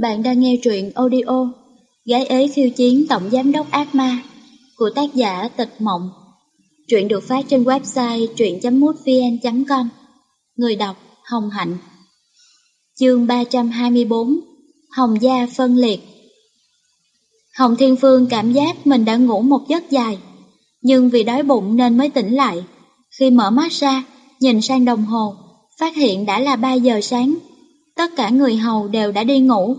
Bạn đang nghe truyện audio Gái ế khiêu chiến tổng giám đốc ác ma của tác giả Tịch Mộng. Truyện được phát trên website truyện.mútvn.com Người đọc Hồng Hạnh. Chương 324 Hồng Gia phân liệt. Hồng Thiên Phương cảm giác mình đã ngủ một giấc dài Nhưng vì đói bụng nên mới tỉnh lại. Khi mở mắt ra, nhìn sang đồng hồ Phát hiện đã là 3 giờ sáng. Tất cả người hầu đều đã đi ngủ,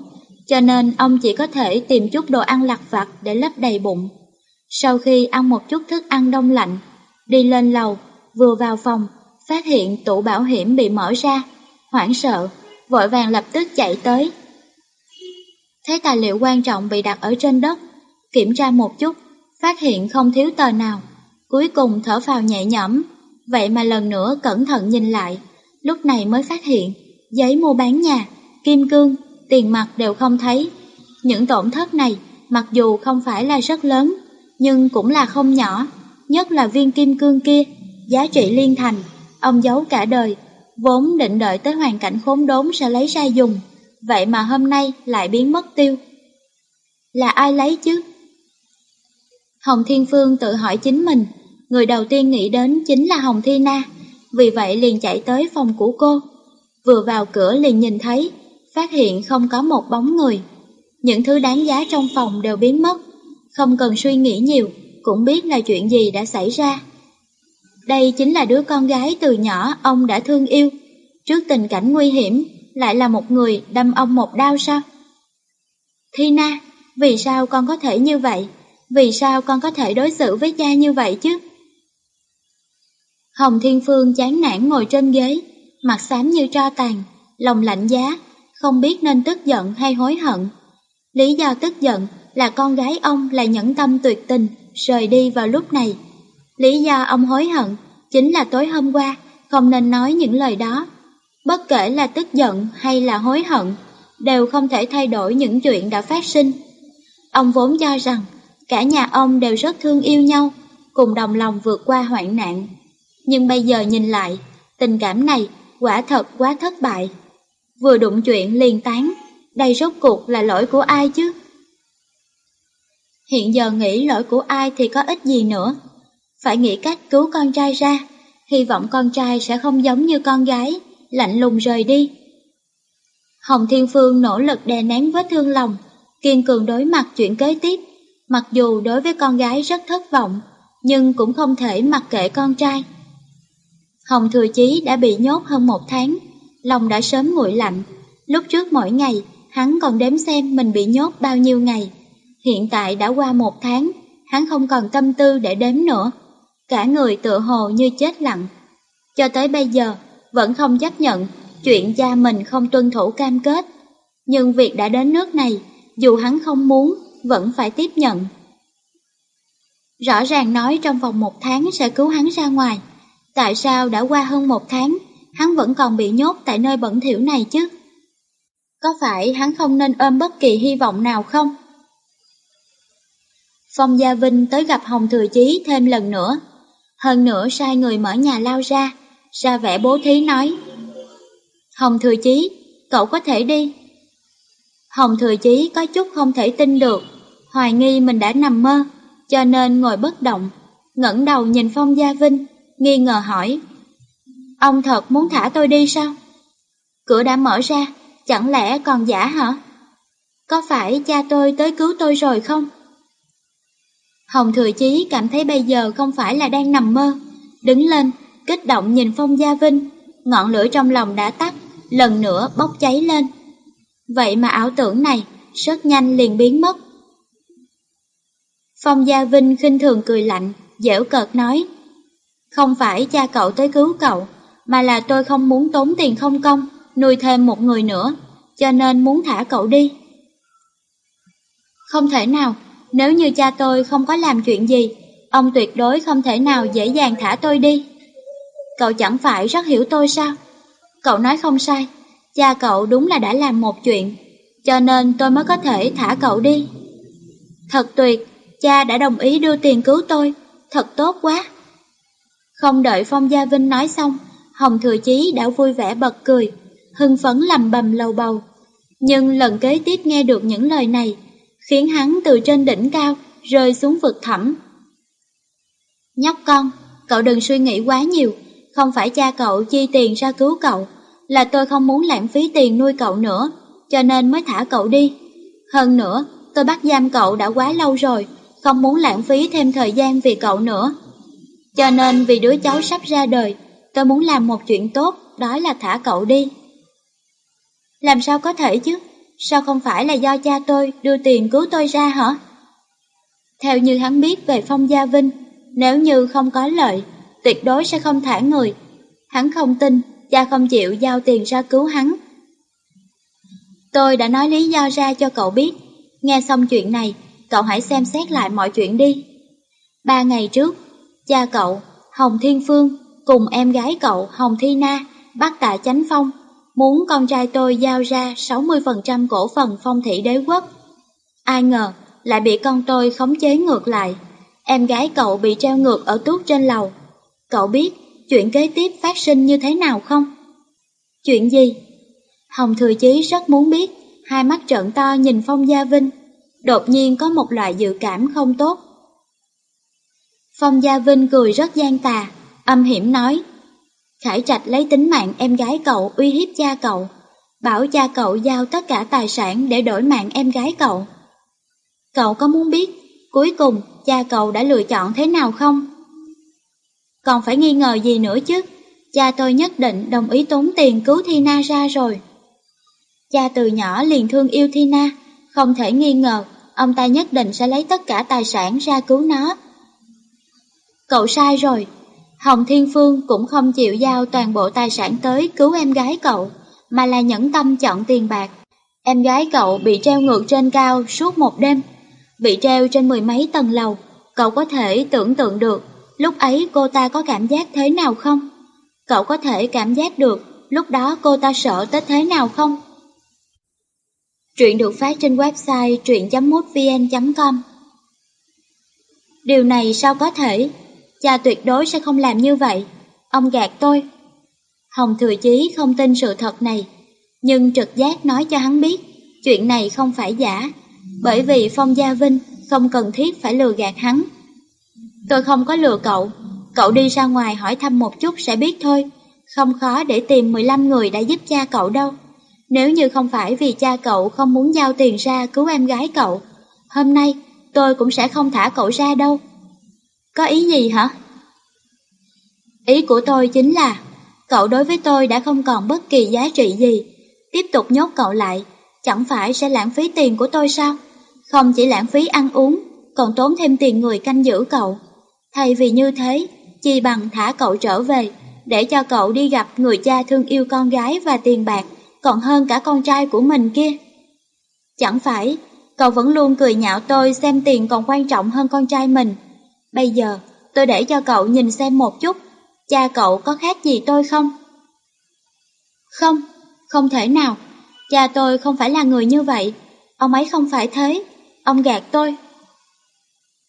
cho nên ông chỉ có thể tìm chút đồ ăn lặt vặt để lấp đầy bụng. Sau khi ăn một chút thức ăn đông lạnh, đi lên lầu, vừa vào phòng, phát hiện tủ bảo hiểm bị mở ra, hoảng sợ, vội vàng lập tức chạy tới. Thấy tài liệu quan trọng bị đặt ở trên đất, kiểm tra một chút, phát hiện không thiếu tờ nào, cuối cùng thở phào nhẹ nhõm, vậy mà lần nữa cẩn thận nhìn lại, lúc này mới phát hiện giấy mua bán nhà, kim cương, tiền mặt đều không thấy. Những tổn thất này, mặc dù không phải là rất lớn, nhưng cũng là không nhỏ, nhất là viên kim cương kia, giá trị liên thành, ông giấu cả đời, vốn định đợi tới hoàn cảnh khốn đốn sẽ lấy ra dùng, vậy mà hôm nay lại biến mất tiêu. Là ai lấy chứ? Hồng Thiên Phương tự hỏi chính mình, người đầu tiên nghĩ đến chính là Hồng Thi Na, vì vậy liền chạy tới phòng của cô. Vừa vào cửa liền nhìn thấy, phát hiện không có một bóng người. Những thứ đáng giá trong phòng đều biến mất, không cần suy nghĩ nhiều, cũng biết là chuyện gì đã xảy ra. Đây chính là đứa con gái từ nhỏ ông đã thương yêu, trước tình cảnh nguy hiểm, lại là một người đâm ông một đau sao? Thi Na, vì sao con có thể như vậy? Vì sao con có thể đối xử với cha như vậy chứ? Hồng Thiên Phương chán nản ngồi trên ghế, mặt xám như tro tàn, lòng lạnh giá, không biết nên tức giận hay hối hận. Lý do tức giận là con gái ông là nhẫn tâm tuyệt tình, rời đi vào lúc này. Lý do ông hối hận chính là tối hôm qua không nên nói những lời đó. Bất kể là tức giận hay là hối hận, đều không thể thay đổi những chuyện đã phát sinh. Ông vốn cho rằng cả nhà ông đều rất thương yêu nhau, cùng đồng lòng vượt qua hoạn nạn. Nhưng bây giờ nhìn lại, tình cảm này quả thật quá thất bại. Vừa đụng chuyện liền tán, đây rốt cuộc là lỗi của ai chứ? Hiện giờ nghĩ lỗi của ai thì có ích gì nữa. Phải nghĩ cách cứu con trai ra, hy vọng con trai sẽ không giống như con gái, lạnh lùng rời đi. Hồng Thiên Phương nỗ lực đè nén vết thương lòng, kiên cường đối mặt chuyện kế tiếp. Mặc dù đối với con gái rất thất vọng, nhưng cũng không thể mặc kệ con trai. Hồng Thừa Chí đã bị nhốt hơn một tháng, lòng đã sớm nguội lạnh. Lúc trước mỗi ngày, hắn còn đếm xem mình bị nhốt bao nhiêu ngày. Hiện tại đã qua một tháng, hắn không còn tâm tư để đếm nữa. Cả người tựa hồ như chết lặng. Cho tới bây giờ, vẫn không chấp nhận chuyện cha mình không tuân thủ cam kết. Nhưng việc đã đến nước này, dù hắn không muốn, vẫn phải tiếp nhận. Rõ ràng nói trong vòng một tháng sẽ cứu hắn ra ngoài. Tại sao đã qua hơn một tháng, hắn vẫn còn bị nhốt tại nơi bẩn thỉu này chứ? Có phải hắn không nên ôm bất kỳ hy vọng nào không? Phong Gia Vinh tới gặp Hồng Thừa Chí thêm lần nữa. Hơn nữa sai người mở nhà lao ra, ra vẻ bố thí nói. Hồng Thừa Chí, cậu có thể đi. Hồng Thừa Chí có chút không thể tin được, hoài nghi mình đã nằm mơ, cho nên ngồi bất động, ngẩng đầu nhìn Phong Gia Vinh nghi ngờ hỏi. Ông thật muốn thả tôi đi sao? Cửa đã mở ra, chẳng lẽ còn giả hả? Có phải cha tôi tới cứu tôi rồi không? Hồng Thừa Chí cảm thấy bây giờ không phải là đang nằm mơ, đứng lên, kích động nhìn Phong Gia Vinh, ngọn lửa trong lòng đã tắt, lần nữa bốc cháy lên. Vậy mà ảo tưởng này rất nhanh liền biến mất. Phong Gia Vinh khinh thường cười lạnh, dễu cợt nói. Không phải cha cậu tới cứu cậu, mà là tôi không muốn tốn tiền không công, nuôi thêm một người nữa, cho nên muốn thả cậu đi. Không thể nào, nếu như cha tôi không có làm chuyện gì, ông tuyệt đối không thể nào dễ dàng thả tôi đi. Cậu chẳng phải rất hiểu tôi sao? Cậu nói không sai, cha cậu đúng là đã làm một chuyện, cho nên tôi mới có thể thả cậu đi. Thật tuyệt, cha đã đồng ý đưa tiền cứu tôi, thật tốt quá. Không đợi Phong Gia Vinh nói xong, Hồng Thừa Chí đã vui vẻ bật cười, hưng phấn lầm bầm lầu bầu. Nhưng lần kế tiếp nghe được những lời này, khiến hắn từ trên đỉnh cao rơi xuống vực thẳm. Nhóc con, cậu đừng suy nghĩ quá nhiều, không phải cha cậu chi tiền ra cứu cậu, là tôi không muốn lãng phí tiền nuôi cậu nữa, cho nên mới thả cậu đi. Hơn nữa, tôi bắt giam cậu đã quá lâu rồi, không muốn lãng phí thêm thời gian vì cậu nữa. Cho nên vì đứa cháu sắp ra đời, tôi muốn làm một chuyện tốt, đó là thả cậu đi. Làm sao có thể chứ? Sao không phải là do cha tôi đưa tiền cứu tôi ra hả? Theo như hắn biết về Phong Gia Vinh, nếu như không có lợi, tuyệt đối sẽ không thả người. Hắn không tin, cha không chịu giao tiền ra cứu hắn. Tôi đã nói lý do ra cho cậu biết. Nghe xong chuyện này, cậu hãy xem xét lại mọi chuyện đi. Ba ngày trước, cha cậu, Hồng Thiên Phương, cùng em gái cậu Hồng Thi Na bắt tạ Chánh Phong, muốn con trai tôi giao ra 60% cổ phần phong thị đế quốc. Ai ngờ, lại bị con tôi khống chế ngược lại. Em gái cậu bị treo ngược ở tuốt trên lầu. Cậu biết chuyện kế tiếp phát sinh như thế nào không? Chuyện gì? Hồng Thừa Chí rất muốn biết, hai mắt trợn to nhìn Phong Gia Vinh, đột nhiên có một loại dự cảm không tốt. Phong Gia Vinh cười rất gian tà, âm hiểm nói, Khải Trạch lấy tính mạng em gái cậu uy hiếp cha cậu, bảo cha cậu giao tất cả tài sản để đổi mạng em gái cậu. Cậu có muốn biết cuối cùng cha cậu đã lựa chọn thế nào không? Còn phải nghi ngờ gì nữa chứ? Cha tôi nhất định đồng ý tốn tiền cứu thina ra rồi. Cha từ nhỏ liền thương yêu thina không thể nghi ngờ ông ta nhất định sẽ lấy tất cả tài sản ra cứu nó. Cậu sai rồi, Hồng Thiên Phương cũng không chịu giao toàn bộ tài sản tới cứu em gái cậu, mà là nhẫn tâm chọn tiền bạc. Em gái cậu bị treo ngược trên cao suốt một đêm, bị treo trên mười mấy tầng lầu. Cậu có thể tưởng tượng được lúc ấy cô ta có cảm giác thế nào không? Cậu có thể cảm giác được lúc đó cô ta sợ tới thế nào không? Truyện được phát trên website truyện.mútvn.com Điều này sao có thể? Cha tuyệt đối sẽ không làm như vậy. Ông gạt tôi. Hồng Thừa Chí không tin sự thật này, nhưng trực giác nói cho hắn biết chuyện này không phải giả, bởi vì Phong Gia Vinh không cần thiết phải lừa gạt hắn. Tôi không có lừa cậu, cậu đi ra ngoài hỏi thăm một chút sẽ biết thôi, không khó để tìm 15 người đã giúp cha cậu đâu. Nếu như không phải vì cha cậu không muốn giao tiền ra cứu em gái cậu, hôm nay tôi cũng sẽ không thả cậu ra đâu. Có ý gì hả? Ý của tôi chính là, cậu đối với tôi đã không còn bất kỳ giá trị gì, tiếp tục nhốt cậu lại, chẳng phải sẽ lãng phí tiền của tôi sao? Không chỉ lãng phí ăn uống, còn tốn thêm tiền người canh giữ cậu. Thay vì như thế, chi bằng thả cậu trở về, để cho cậu đi gặp người cha thương yêu con gái và tiền bạc, còn hơn cả con trai của mình kia. Chẳng phải, cậu vẫn luôn cười nhạo tôi xem tiền còn quan trọng hơn con trai mình. Bây giờ, tôi để cho cậu nhìn xem một chút, cha cậu có khác gì tôi không? Không, không thể nào, cha tôi không phải là người như vậy, ông ấy không phải thế, ông gạt tôi.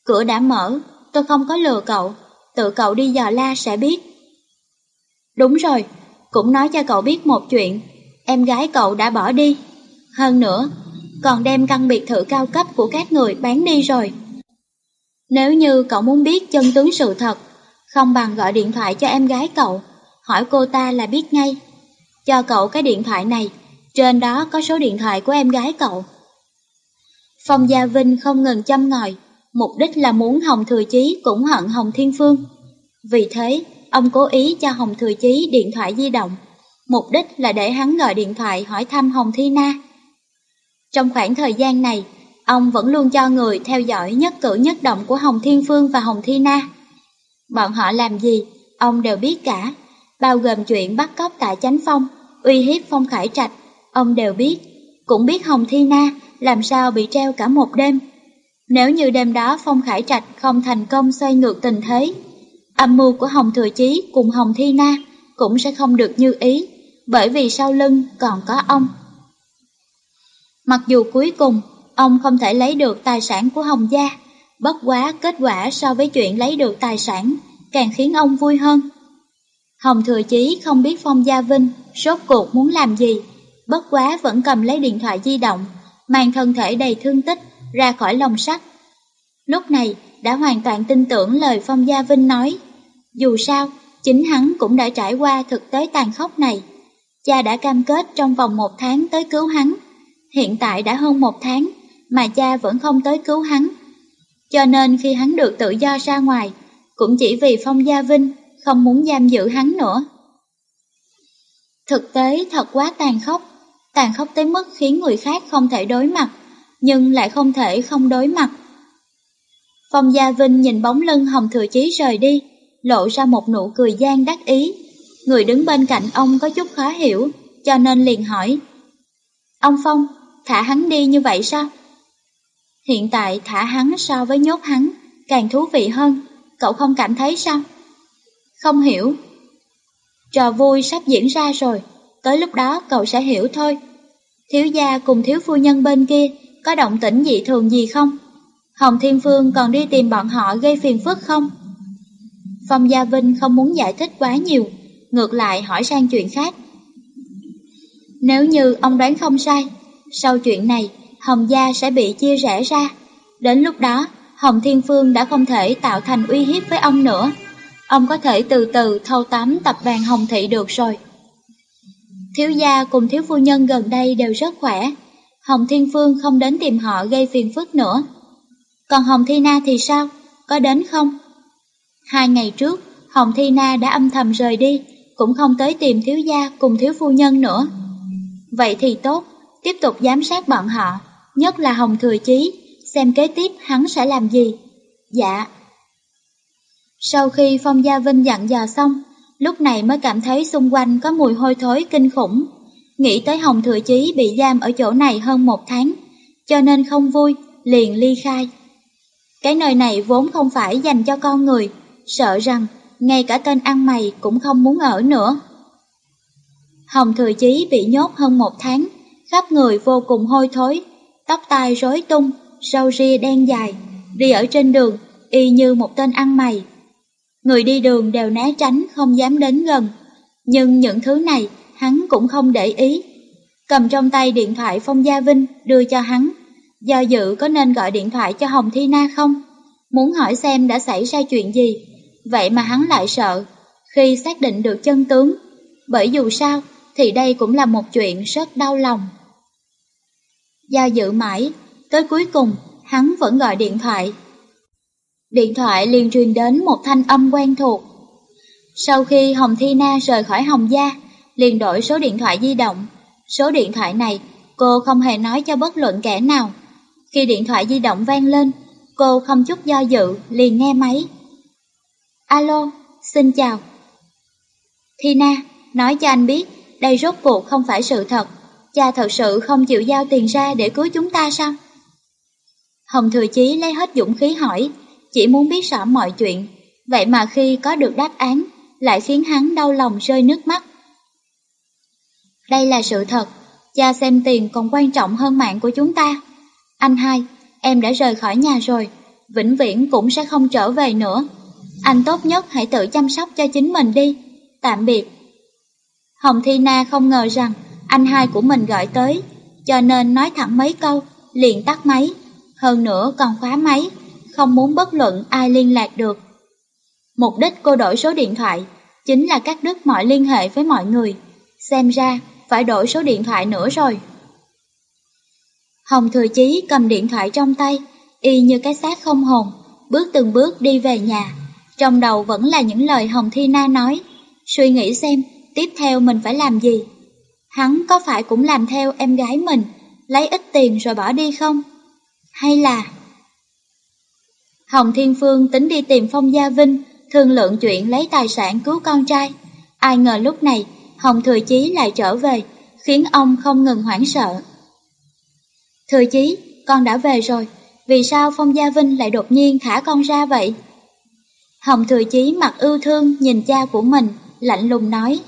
Cửa đã mở, tôi không có lừa cậu, tự cậu đi dò la sẽ biết. Đúng rồi, cũng nói cho cậu biết một chuyện, em gái cậu đã bỏ đi. Hơn nữa, còn đem căn biệt thự cao cấp của các người bán đi rồi. Nếu như cậu muốn biết chân tướng sự thật, không bằng gọi điện thoại cho em gái cậu, hỏi cô ta là biết ngay. Cho cậu cái điện thoại này, trên đó có số điện thoại của em gái cậu. Phong Gia Vinh không ngừng chăm ngòi, mục đích là muốn Hồng Thừa Chí cũng hận Hồng Thiên Phương. Vì thế, ông cố ý cho Hồng Thừa Chí điện thoại di động, mục đích là để hắn gọi điện thoại hỏi thăm Hồng Thi Na. Trong khoảng thời gian này, ông vẫn luôn cho người theo dõi nhất cử nhất động của Hồng Thiên Phương và Hồng Thi Na. Bọn họ làm gì, ông đều biết cả, bao gồm chuyện bắt cóc tại Chánh Phong, uy hiếp Phong Khải Trạch, ông đều biết, cũng biết Hồng Thi Na làm sao bị treo cả một đêm. Nếu như đêm đó Phong Khải Trạch không thành công xoay ngược tình thế, âm mưu của Hồng Thừa Chí cùng Hồng Thi Na cũng sẽ không được như ý, bởi vì sau lưng còn có ông. Mặc dù cuối cùng ông không thể lấy được tài sản của Hồng Gia, bất quá kết quả so với chuyện lấy được tài sản càng khiến ông vui hơn. Hồng Thừa Chí không biết Phong Gia Vinh sốt cuộc muốn làm gì, bất quá vẫn cầm lấy điện thoại di động, mang thân thể đầy thương tích ra khỏi lồng sắt. Lúc này đã hoàn toàn tin tưởng lời Phong Gia Vinh nói. Dù sao, chính hắn cũng đã trải qua thực tế tàn khốc này. Cha đã cam kết trong vòng một tháng tới cứu hắn. Hiện tại đã hơn một tháng, mà cha vẫn không tới cứu hắn. Cho nên khi hắn được tự do ra ngoài, cũng chỉ vì Phong Gia Vinh không muốn giam giữ hắn nữa. Thực tế thật quá tàn khốc, tàn khốc tới mức khiến người khác không thể đối mặt, nhưng lại không thể không đối mặt. Phong Gia Vinh nhìn bóng lưng Hồng Thừa Chí rời đi, lộ ra một nụ cười gian đắc ý. Người đứng bên cạnh ông có chút khó hiểu, cho nên liền hỏi. Ông Phong, thả hắn đi như vậy sao? Hiện tại thả hắn so với nhốt hắn, càng thú vị hơn, cậu không cảm thấy sao? Không hiểu. Trò vui sắp diễn ra rồi, tới lúc đó cậu sẽ hiểu thôi. Thiếu gia cùng thiếu phu nhân bên kia có động tĩnh dị thường gì không? Hồng Thiên Phương còn đi tìm bọn họ gây phiền phức không? Phong Gia Vinh không muốn giải thích quá nhiều, ngược lại hỏi sang chuyện khác. Nếu như ông đoán không sai, sau chuyện này, Hồng Gia sẽ bị chia rẽ ra. Đến lúc đó, Hồng Thiên Phương đã không thể tạo thành uy hiếp với ông nữa. Ông có thể từ từ thâu tóm tập đoàn Hồng Thị được rồi. Thiếu gia cùng thiếu phu nhân gần đây đều rất khỏe. Hồng Thiên Phương không đến tìm họ gây phiền phức nữa. Còn Hồng Thi Na thì sao? Có đến không? Hai ngày trước, Hồng Thi Na đã âm thầm rời đi, cũng không tới tìm thiếu gia cùng thiếu phu nhân nữa. Vậy thì tốt, tiếp tục giám sát bọn họ, nhất là Hồng Thừa Chí, xem kế tiếp hắn sẽ làm gì. Dạ. Sau khi Phong Gia Vinh dặn dò xong, lúc này mới cảm thấy xung quanh có mùi hôi thối kinh khủng. Nghĩ tới Hồng Thừa Chí bị giam ở chỗ này hơn một tháng, cho nên không vui, liền ly khai. Cái nơi này vốn không phải dành cho con người, sợ rằng ngay cả tên ăn mày cũng không muốn ở nữa. Hồng Thừa Chí bị nhốt hơn một tháng, khắp người vô cùng hôi thối, tóc tai rối tung, râu ria đen dài, đi ở trên đường, y như một tên ăn mày. Người đi đường đều né tránh không dám đến gần, nhưng những thứ này hắn cũng không để ý. Cầm trong tay điện thoại Phong Gia Vinh đưa cho hắn, do dự có nên gọi điện thoại cho Hồng Thi Na không? Muốn hỏi xem đã xảy ra chuyện gì, vậy mà hắn lại sợ khi xác định được chân tướng, bởi dù sao thì đây cũng là một chuyện rất đau lòng. Do dự mãi, tới cuối cùng hắn vẫn gọi điện thoại. Điện thoại liền truyền đến một thanh âm quen thuộc. Sau khi Hồng Thi Na rời khỏi Hồng Gia, liền đổi số điện thoại di động. Số điện thoại này cô không hề nói cho bất luận kẻ nào. Khi điện thoại di động vang lên, cô không chút do dự liền nghe máy. Alo, xin chào. Thi Na, nói cho anh biết, đây rốt cuộc không phải sự thật. Cha thật sự không chịu giao tiền ra để cứu chúng ta sao? Hồng Thừa Chí lấy hết dũng khí hỏi, chỉ muốn biết rõ mọi chuyện. Vậy mà khi có được đáp án, lại khiến hắn đau lòng rơi nước mắt. Đây là sự thật, cha xem tiền còn quan trọng hơn mạng của chúng ta. Anh hai, em đã rời khỏi nhà rồi, vĩnh viễn cũng sẽ không trở về nữa. Anh tốt nhất hãy tự chăm sóc cho chính mình đi. Tạm biệt. Hồng Thi Na không ngờ rằng anh hai của mình gọi tới, cho nên nói thẳng mấy câu, liền tắt máy. Hơn nữa còn khóa máy, không muốn bất luận ai liên lạc được. Mục đích cô đổi số điện thoại chính là cắt đứt mọi liên hệ với mọi người. Xem ra phải đổi số điện thoại nữa rồi. Hồng Thừa Chí cầm điện thoại trong tay, y như cái xác không hồn, bước từng bước đi về nhà. Trong đầu vẫn là những lời Hồng Thi Na nói, suy nghĩ xem tiếp theo mình phải làm gì. Hắn có phải cũng làm theo em gái mình, lấy ít tiền rồi bỏ đi không? Hay là... Hồng Thiên Phương tính đi tìm Phong Gia Vinh, thương lượng chuyện lấy tài sản cứu con trai. Ai ngờ lúc này, Hồng Thừa Chí lại trở về, khiến ông không ngừng hoảng sợ. Thừa Chí, con đã về rồi, vì sao Phong Gia Vinh lại đột nhiên thả con ra vậy? Hồng Thừa Chí mặt ưu thương nhìn cha của mình, lạnh lùng nói.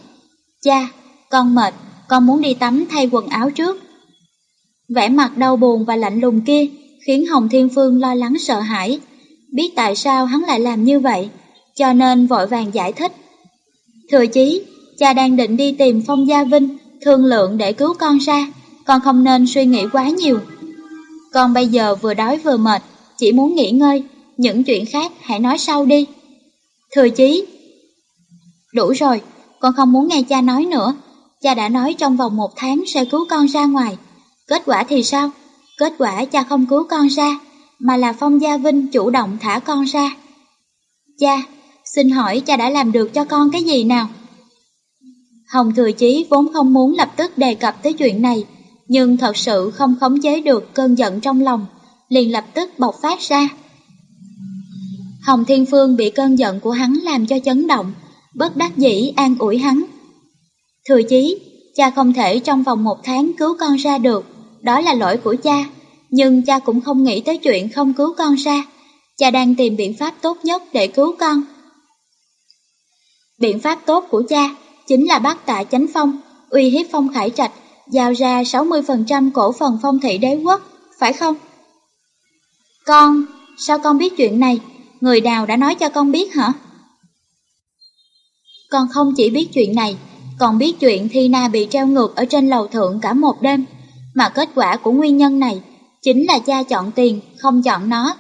Cha, con mệt, con muốn đi tắm thay quần áo trước. Vẻ mặt đau buồn và lạnh lùng kia khiến Hồng Thiên Phương lo lắng sợ hãi. Biết tại sao hắn lại làm như vậy, cho nên vội vàng giải thích. Thừa chí, cha đang định đi tìm Phong Gia Vinh, thương lượng để cứu con ra, con không nên suy nghĩ quá nhiều. Con bây giờ vừa đói vừa mệt, chỉ muốn nghỉ ngơi, những chuyện khác hãy nói sau đi. Thừa chí, đủ rồi, con không muốn nghe cha nói nữa. Cha đã nói trong vòng một tháng sẽ cứu con ra ngoài. Kết quả thì sao? Kết quả cha không cứu con ra, mà là Phong Gia Vinh chủ động thả con ra. Cha, xin hỏi cha đã làm được cho con cái gì nào? Hồng Thừa Chí vốn không muốn lập tức đề cập tới chuyện này, nhưng thật sự không khống chế được cơn giận trong lòng, liền lập tức bộc phát ra. Hồng Thiên Phương bị cơn giận của hắn làm cho chấn động, bất đắc dĩ an ủi hắn. Thừa chí, cha không thể trong vòng một tháng cứu con ra được, đó là lỗi của cha, nhưng cha cũng không nghĩ tới chuyện không cứu con ra. Cha đang tìm biện pháp tốt nhất để cứu con. Biện pháp tốt của cha chính là bắt tạ chánh phong, uy hiếp phong khải trạch, giao ra 60% cổ phần phong thị đế quốc, phải không? Con, sao con biết chuyện này? Người nào đã nói cho con biết hả? Con không chỉ biết chuyện này, còn biết chuyện Thi Na bị treo ngược ở trên lầu thượng cả một đêm, mà kết quả của nguyên nhân này chính là cha chọn tiền, không chọn nó.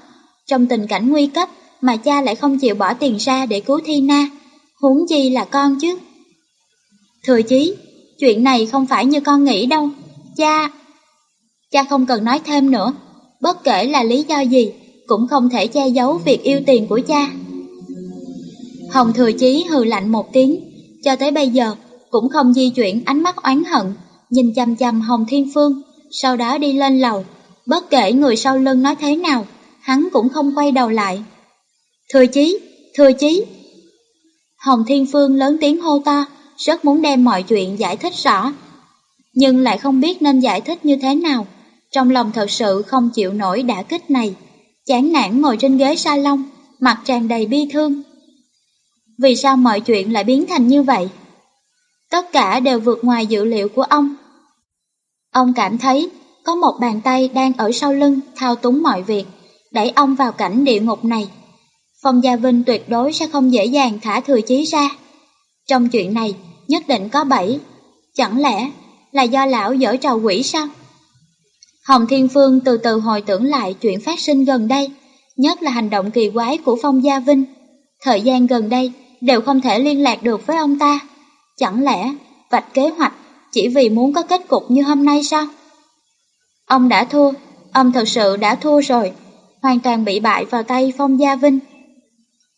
Trong tình cảnh nguy cấp mà cha lại không chịu bỏ tiền ra để cứu Thi Na, huống chi là con chứ. Thừa chí, chuyện này không phải như con nghĩ đâu, cha... Cha không cần nói thêm nữa, bất kể là lý do gì, cũng không thể che giấu việc yêu tiền của cha. Hồng Thừa Chí hừ lạnh một tiếng, cho tới bây giờ cũng không di chuyển ánh mắt oán hận, nhìn chăm chăm Hồng Thiên Phương, sau đó đi lên lầu. Bất kể người sau lưng nói thế nào, hắn cũng không quay đầu lại. Thừa Chí, Thừa Chí. Hồng Thiên Phương lớn tiếng hô to, rất muốn đem mọi chuyện giải thích rõ. Nhưng lại không biết nên giải thích như thế nào, trong lòng thật sự không chịu nổi đả kích này. Chán nản ngồi trên ghế salon, mặt tràn đầy bi thương. Vì sao mọi chuyện lại biến thành như vậy? Tất cả đều vượt ngoài dự liệu của ông. Ông cảm thấy có một bàn tay đang ở sau lưng thao túng mọi việc, đẩy ông vào cảnh địa ngục này. Phong Gia Vinh tuyệt đối sẽ không dễ dàng thả thừa chí ra. Trong chuyện này, nhất định có bẫy. Chẳng lẽ là do lão dở trò quỷ sao? Hồng Thiên Phương từ từ hồi tưởng lại chuyện phát sinh gần đây, nhất là hành động kỳ quái của Phong Gia Vinh. Thời gian gần đây đều không thể liên lạc được với ông ta. Chẳng lẽ vạch kế hoạch chỉ vì muốn có kết cục như hôm nay sao? Ông đã thua, ông thật sự đã thua rồi, hoàn toàn bị bại vào tay Phong Gia Vinh.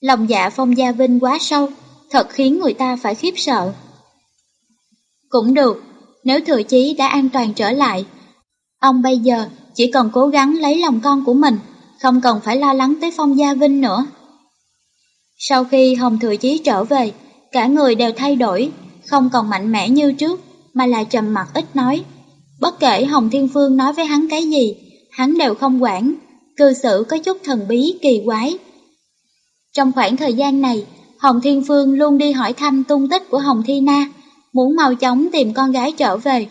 Lòng dạ Phong Gia Vinh quá sâu, thật khiến người ta phải khiếp sợ. Cũng được, nếu thừa chí đã an toàn trở lại, ông bây giờ chỉ cần cố gắng lấy lòng con của mình, không cần phải lo lắng tới Phong Gia Vinh nữa. Sau khi Hồng Thừa Chí trở về, cả người đều thay đổi, không còn mạnh mẽ như trước, mà là trầm mặt ít nói. Bất kể Hồng Thiên Phương nói với hắn cái gì, hắn đều không quản, cư xử có chút thần bí kỳ quái. Trong khoảng thời gian này, Hồng Thiên Phương luôn đi hỏi thăm tung tích của Hồng Thi Na, muốn mau chóng tìm con gái trở về.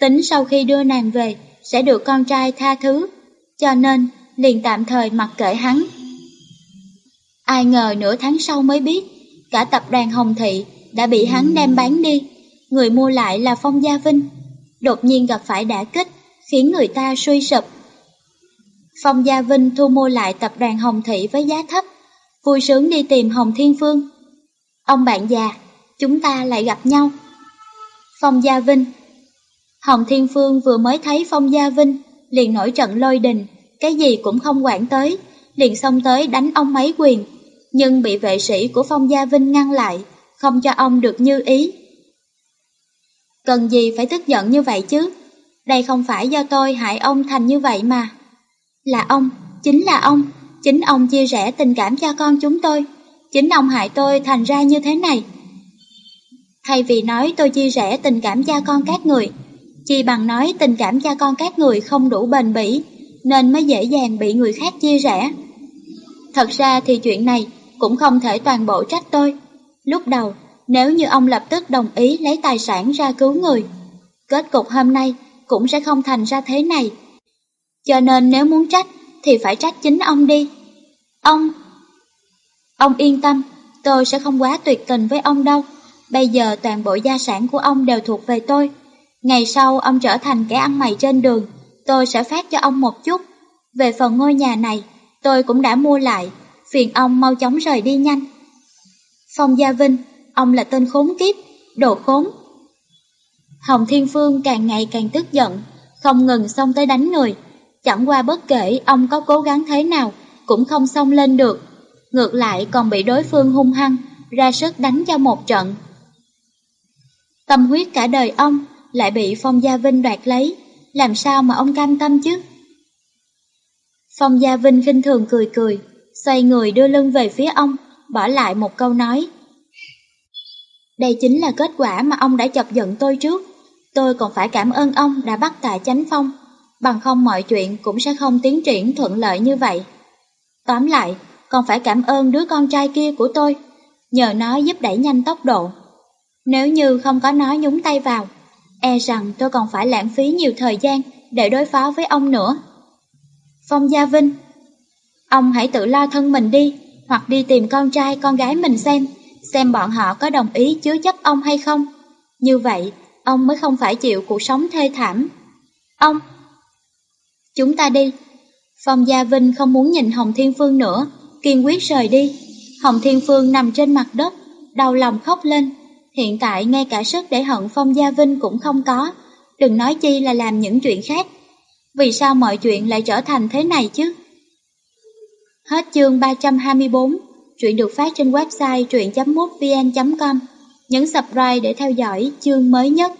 Tính sau khi đưa nàng về, sẽ được con trai tha thứ, cho nên liền tạm thời mặc kệ hắn. Ai ngờ nửa tháng sau mới biết, cả tập đoàn Hồng Thị đã bị hắn đem bán đi, người mua lại là Phong Gia Vinh. Đột nhiên gặp phải đả kích, khiến người ta suy sụp. Phong Gia Vinh thu mua lại tập đoàn Hồng Thị với giá thấp, vui sướng đi tìm Hồng Thiên Phương. Ông bạn già, chúng ta lại gặp nhau. Phong Gia Vinh Hồng Thiên Phương vừa mới thấy Phong Gia Vinh, liền nổi trận lôi đình, cái gì cũng không quản tới, liền xông tới đánh ông mấy quyền, nhưng bị vệ sĩ của Phong Gia Vinh ngăn lại, không cho ông được như ý. Cần gì phải tức giận như vậy chứ? Đây không phải do tôi hại ông thành như vậy mà. Là ông, chính là ông, chính ông chia sẻ tình cảm cho con chúng tôi, chính ông hại tôi thành ra như thế này. Thay vì nói tôi chia sẻ tình cảm cha con các người, chỉ bằng nói tình cảm cha con các người không đủ bền bỉ, nên mới dễ dàng bị người khác chia rẽ. Thật ra thì chuyện này cũng không thể toàn bộ trách tôi. Lúc đầu, nếu như ông lập tức đồng ý lấy tài sản ra cứu người, kết cục hôm nay cũng sẽ không thành ra thế này. Cho nên nếu muốn trách thì phải trách chính ông đi. Ông... Ông yên tâm, tôi sẽ không quá tuyệt tình với ông đâu. Bây giờ toàn bộ gia sản của ông đều thuộc về tôi. Ngày sau ông trở thành kẻ ăn mày trên đường, tôi sẽ phát cho ông một chút. Về phần ngôi nhà này, tôi cũng đã mua lại, phiền ông mau chóng rời đi nhanh. Phong Gia Vinh, ông là tên khốn kiếp, đồ khốn. Hồng Thiên Phương càng ngày càng tức giận, không ngừng xông tới đánh người. Chẳng qua bất kể ông có cố gắng thế nào, cũng không xông lên được. Ngược lại còn bị đối phương hung hăng, ra sức đánh cho một trận. Tâm huyết cả đời ông lại bị Phong Gia Vinh đoạt lấy, làm sao mà ông cam tâm chứ? Phong Gia Vinh khinh thường cười cười, xoay người đưa lưng về phía ông, bỏ lại một câu nói. Đây chính là kết quả mà ông đã chọc giận tôi trước. Tôi còn phải cảm ơn ông đã bắt tạ chánh phong, bằng không mọi chuyện cũng sẽ không tiến triển thuận lợi như vậy. Tóm lại, còn phải cảm ơn đứa con trai kia của tôi, nhờ nó giúp đẩy nhanh tốc độ. Nếu như không có nó nhúng tay vào, e rằng tôi còn phải lãng phí nhiều thời gian để đối phó với ông nữa. Phong Gia Vinh Ông hãy tự lo thân mình đi, hoặc đi tìm con trai con gái mình xem, xem bọn họ có đồng ý chứa chấp ông hay không. Như vậy, ông mới không phải chịu cuộc sống thê thảm. Ông! Chúng ta đi. Phong Gia Vinh không muốn nhìn Hồng Thiên Phương nữa, kiên quyết rời đi. Hồng Thiên Phương nằm trên mặt đất, đau lòng khóc lên. Hiện tại ngay cả sức để hận Phong Gia Vinh cũng không có, đừng nói chi là làm những chuyện khác. Vì sao mọi chuyện lại trở thành thế này chứ? Hết chương 324, truyện được phát trên website truyện.mútvn.com. Nhấn subscribe để theo dõi chương mới nhất.